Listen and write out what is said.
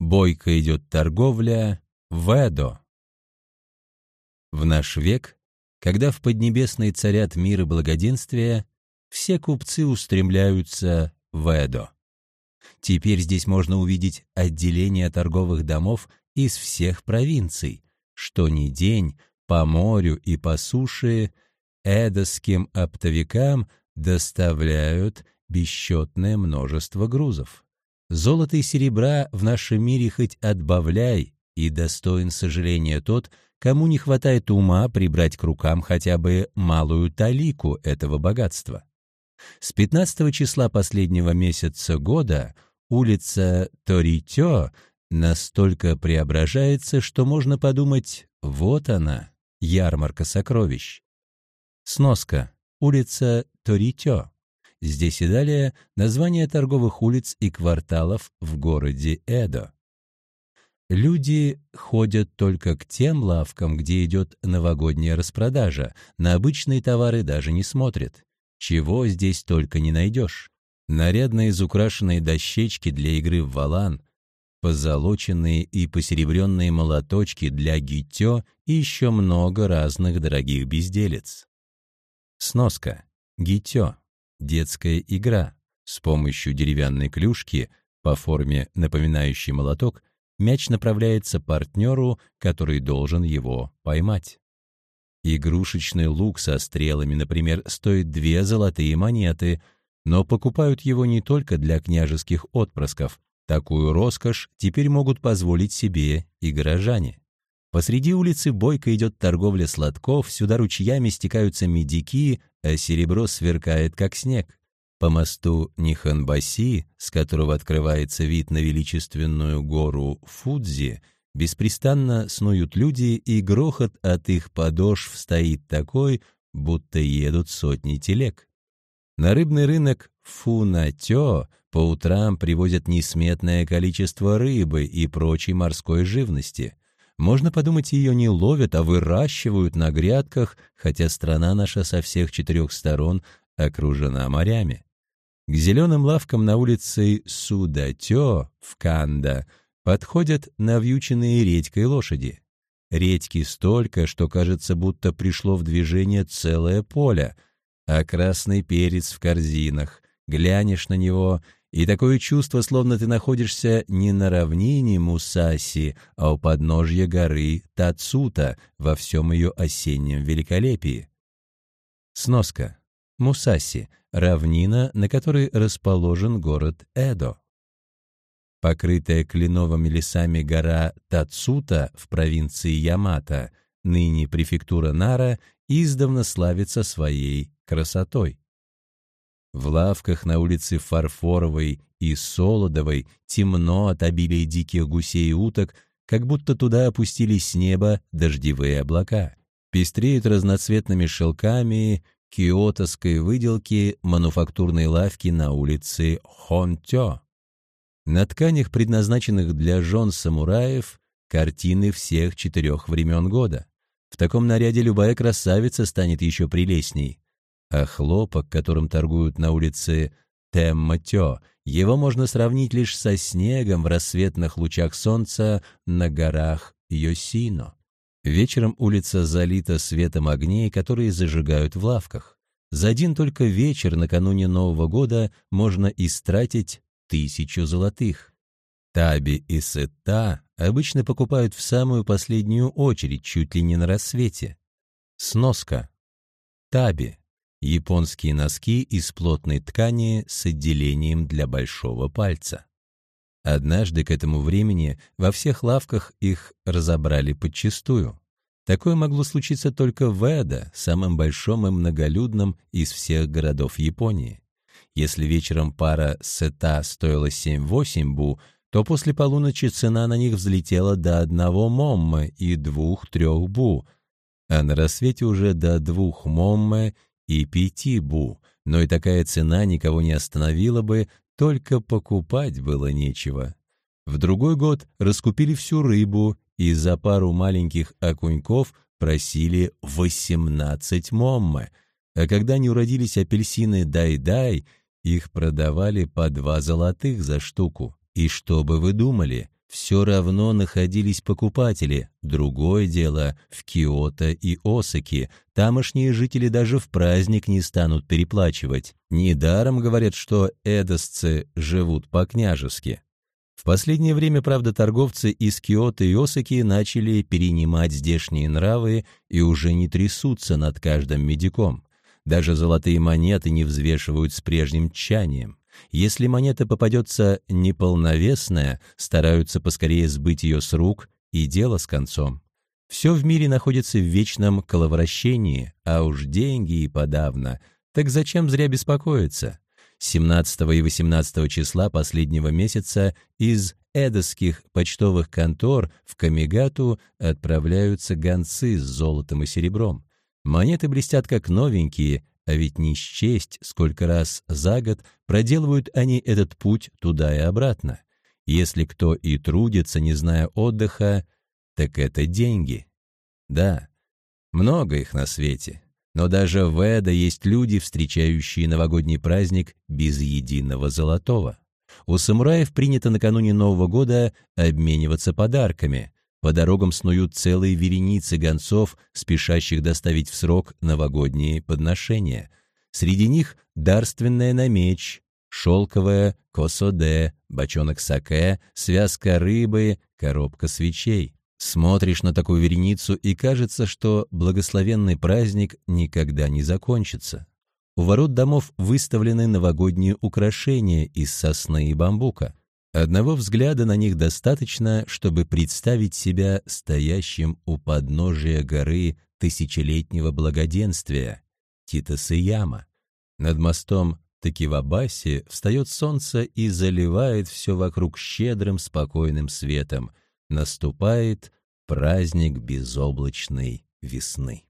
Бойко идет торговля в Эдо. В наш век, когда в Поднебесной царят мир и благоденствие, все купцы устремляются в Эдо. Теперь здесь можно увидеть отделение торговых домов из всех провинций, что ни день по морю и по суше эдосским оптовикам доставляют бесчетное множество грузов. Золото и серебра в нашем мире хоть отбавляй, и достоин сожаления тот, кому не хватает ума прибрать к рукам хотя бы малую талику этого богатства. С 15 числа последнего месяца года улица Торитё настолько преображается, что можно подумать, вот она, ярмарка сокровищ. Сноска. Улица Торитё. Здесь и далее название торговых улиц и кварталов в городе Эдо. Люди ходят только к тем лавкам, где идет новогодняя распродажа, на обычные товары даже не смотрят. Чего здесь только не найдешь. Нарядные изукрашенные дощечки для игры в валан, позолоченные и посеребренные молоточки для гитё и еще много разных дорогих безделец. Сноска. Гитё. Детская игра. С помощью деревянной клюшки, по форме напоминающей молоток, мяч направляется партнеру, который должен его поймать. Игрушечный лук со стрелами, например, стоит две золотые монеты, но покупают его не только для княжеских отпрысков. Такую роскошь теперь могут позволить себе и горожане. Посреди улицы бойко идет торговля сладков, сюда ручьями стекаются медики, а серебро сверкает, как снег. По мосту Ниханбаси, с которого открывается вид на величественную гору Фудзи, беспрестанно снуют люди, и грохот от их подошв стоит такой, будто едут сотни телег. На рыбный рынок Фунатё по утрам привозят несметное количество рыбы и прочей морской живности. Можно подумать, ее не ловят, а выращивают на грядках, хотя страна наша со всех четырех сторон окружена морями. К зеленым лавкам на улице Судатё в Канда подходят навьюченные редькой лошади. Редьки столько, что кажется, будто пришло в движение целое поле, а красный перец в корзинах. Глянешь на него, и такое чувство, словно ты находишься не на равнине Мусаси, а у подножья горы Тацута во всем ее осеннем великолепии. Сноска. Мусаси — равнина, на которой расположен город Эдо. Покрытая кленовыми лесами гора Тацута в провинции Ямато, ныне префектура Нара, издавна славится своей красотой. В лавках на улице Фарфоровой и Солодовой темно от обилия диких гусей и уток, как будто туда опустились с неба дождевые облака. Пестреют разноцветными шелками киотовской выделки мануфактурной лавки на улице Хонтё. На тканях, предназначенных для жен самураев, картины всех четырех времен года. В таком наряде любая красавица станет еще прелестней. А хлопок, которым торгуют на улице Темматё, его можно сравнить лишь со снегом в рассветных лучах солнца на горах Йосино. Вечером улица залита светом огней, которые зажигают в лавках. За один только вечер накануне Нового года можно истратить тысячу золотых. Таби и Сета обычно покупают в самую последнюю очередь, чуть ли не на рассвете. Сноска. Таби. Японские носки из плотной ткани с отделением для большого пальца. Однажды к этому времени во всех лавках их разобрали подчистую. Такое могло случиться только в Эдо, самым большом и многолюдном из всех городов Японии. Если вечером пара сета стоила 7-8 бу, то после полуночи цена на них взлетела до одного момма и двух-трех бу, а на рассвете уже до двух момма и пяти бу, но и такая цена никого не остановила бы, только покупать было нечего. В другой год раскупили всю рыбу и за пару маленьких окуньков просили 18 моммы, а когда не уродились апельсины дай-дай, их продавали по два золотых за штуку. И что бы вы думали, все равно находились покупатели. Другое дело в Киото и Осаки. Тамошние жители даже в праздник не станут переплачивать. Недаром говорят, что эдосцы живут по-княжески. В последнее время, правда, торговцы из Киото и Осаки начали перенимать здешние нравы и уже не трясутся над каждым медиком. Даже золотые монеты не взвешивают с прежним тчанием. Если монета попадется неполновесная, стараются поскорее сбыть ее с рук, и дело с концом. Все в мире находится в вечном коловращении, а уж деньги и подавно. Так зачем зря беспокоиться? 17 и 18 числа последнего месяца из эдосских почтовых контор в Камигату отправляются гонцы с золотом и серебром. Монеты блестят как новенькие, а ведь не счесть, сколько раз за год проделывают они этот путь туда и обратно. Если кто и трудится, не зная отдыха, так это деньги. Да, много их на свете. Но даже в Эдо есть люди, встречающие новогодний праздник без единого золотого. У самураев принято накануне Нового года обмениваться подарками. По дорогам снуют целые вереницы гонцов, спешащих доставить в срок новогодние подношения. Среди них дарственная на меч, шелковая косоде, бочонок саке, связка рыбы, коробка свечей. Смотришь на такую вереницу, и кажется, что благословенный праздник никогда не закончится. У ворот домов выставлены новогодние украшения из сосны и бамбука. Одного взгляда на них достаточно, чтобы представить себя стоящим у подножия горы тысячелетнего благоденствия Титасыяма. Над мостом Такивабаси встает солнце и заливает все вокруг щедрым спокойным светом. Наступает праздник безоблачной весны.